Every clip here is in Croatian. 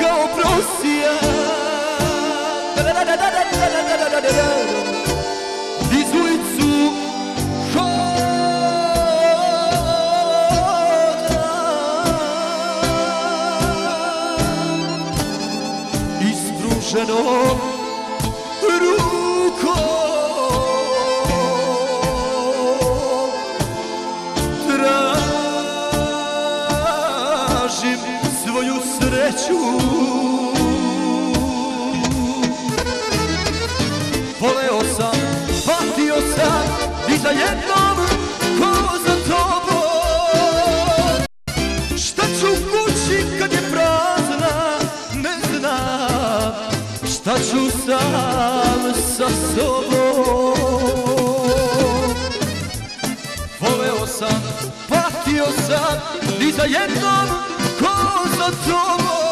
Comprou-se Tražim svoju sreću. Voleo sam, patio sam i za jednom sam sa sobom. Voleo sam, patio sam i za jednom ko za tobom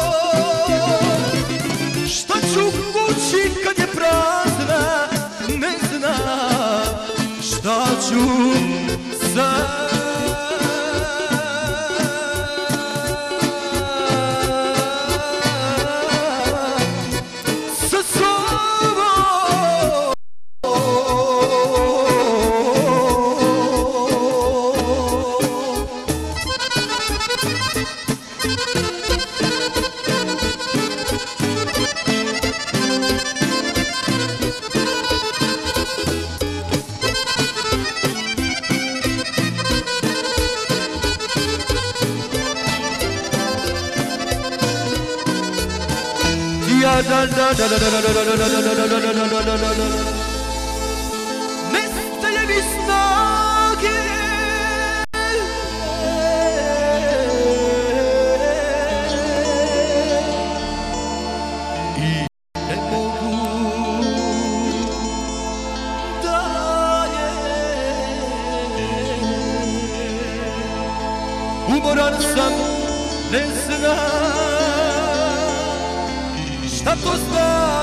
mi snage I ne mogu Umoran sam, ne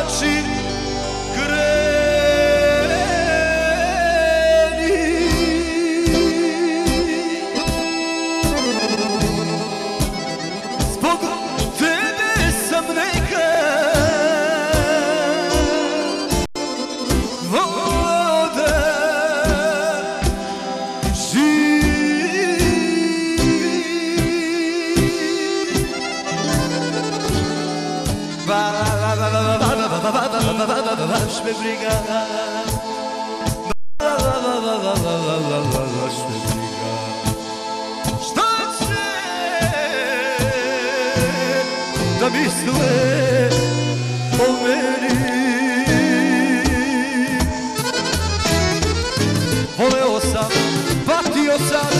saudade Baš me briga. Šta će da misle Voleo sam, patio sam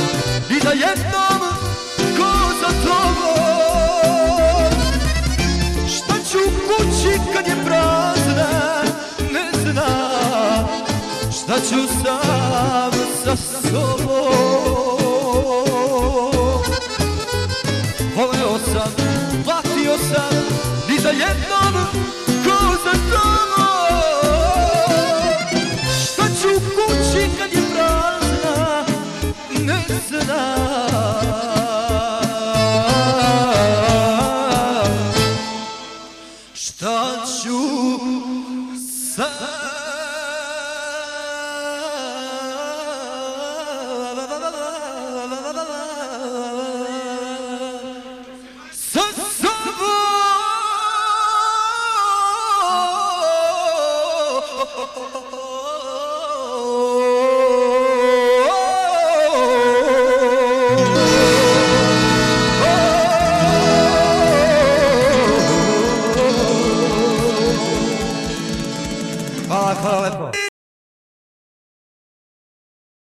i da jednom Šta ću sam sa sobom. Voleo sam, patio sam i za jednom